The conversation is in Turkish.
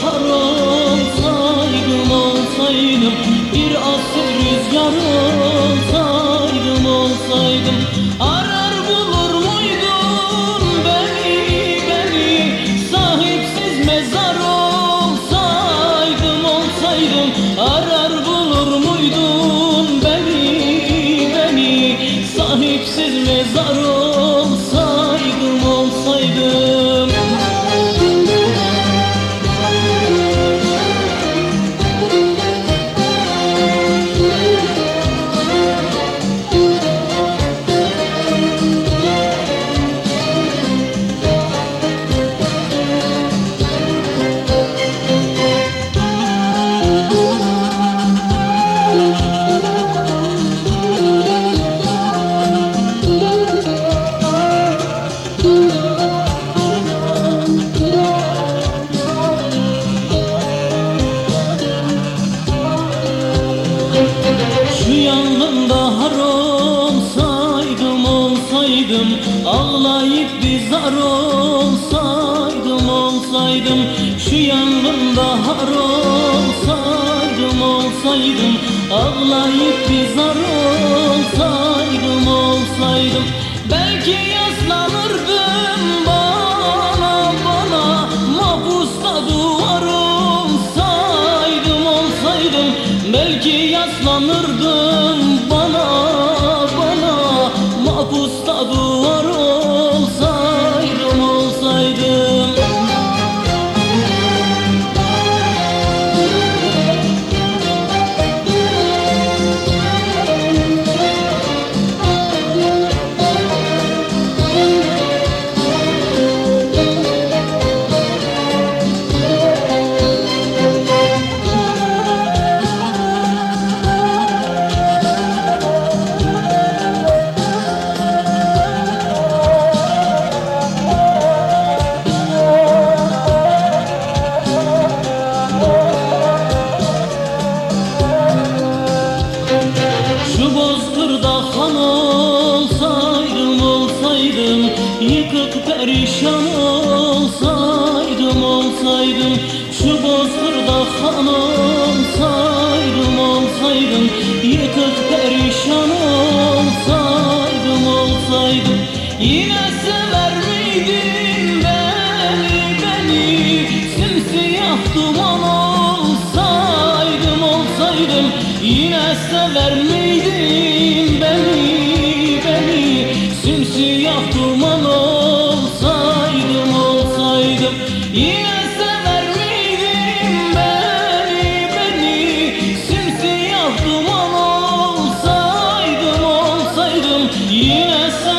kar olsaydım olsaydım Bir asır rüzgar olsaydım olsaydım. Arar bulur muydun beni beni? Sahipsiz mezar olsaydım olsaydım. Arar bulur muydun beni beni? Sahipsiz mezar olsaydım olsaydım olsaydım Ağlayıp bir zar olsaydım olsaydım Şu yangında har olsaydım olsaydım Ağlayıp bir zar olsaydım olsaydım. Belki yaslanırdım bana bana Mahpusta duvar olsaydım olsaydım. Belki yaslanırdım bana bana Mahpusta perişan olsaydım olsaydım Şu bozkırda han olsaydım olsaydım Yıkık perişan olsaydım olsaydım Yine sever miydin beni beni? Simsiyah duman olsaydım olsaydım Yine sever miydin Yes.